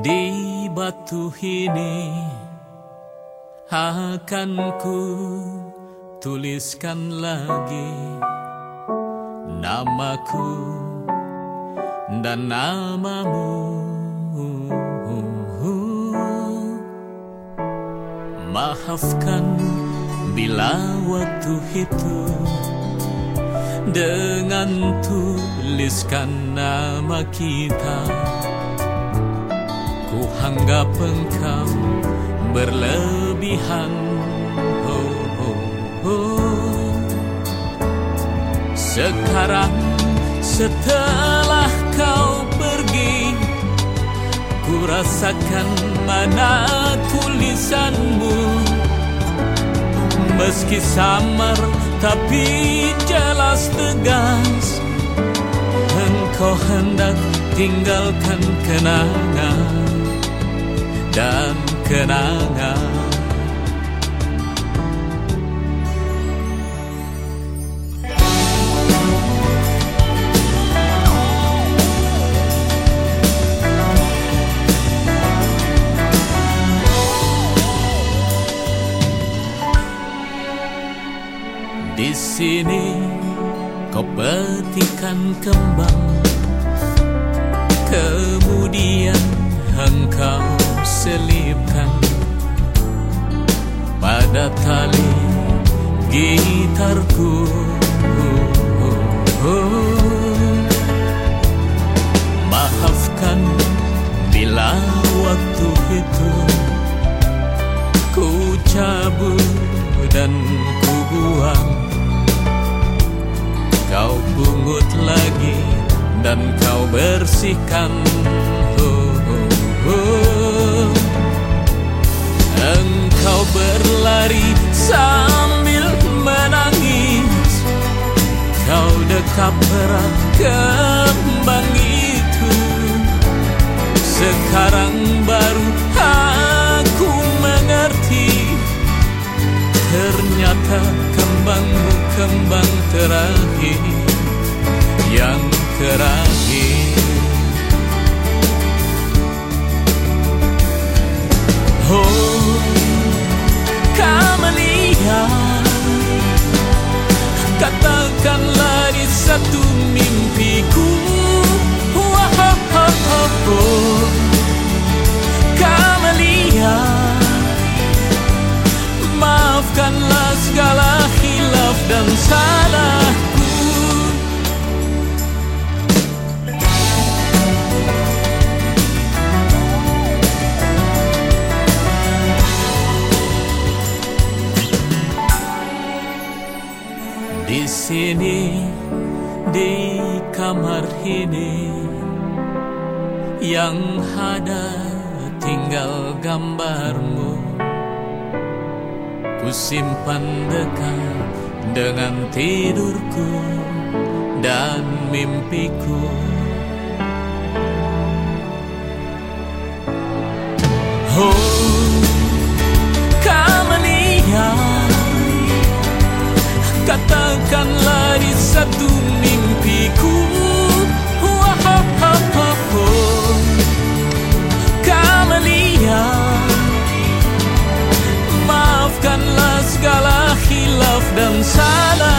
waktu ini akan ku tuliskan lagi namaku dan namamu. Maafkan bila waktu itu dengan tuliskan nama kita Anggap engkau berlebihan. Oh, oh, oh. Sekarang setelah kau pergi Ku rasakan mana tulisanmu. Meski samar tapi jelas tegas Engkau hendak tinggalkan kenangan dan kenangan. Di sini kau petikan kembang Kemudian engkau selipkan Pada tali gitarku. Maafkan bila waktu itu Ku cabut dan ku buang. Kau pungut lagi dan kau bersihkan. Oh, oh, oh. Berlari sambil menangis. Kau dekap erat kembang itu Sekarang baru aku mengerti. Ternyata kembangmu kembang terakhir. Yang terakhir satu mimpiku. Wahahaha Kamelia Maafkanlah segala hilaf dan salahku sini di kamar ini. Yang ada tinggal gambarmu. Ku simpan dekat dengan tidurku dan mimpiku hilaf dan salahku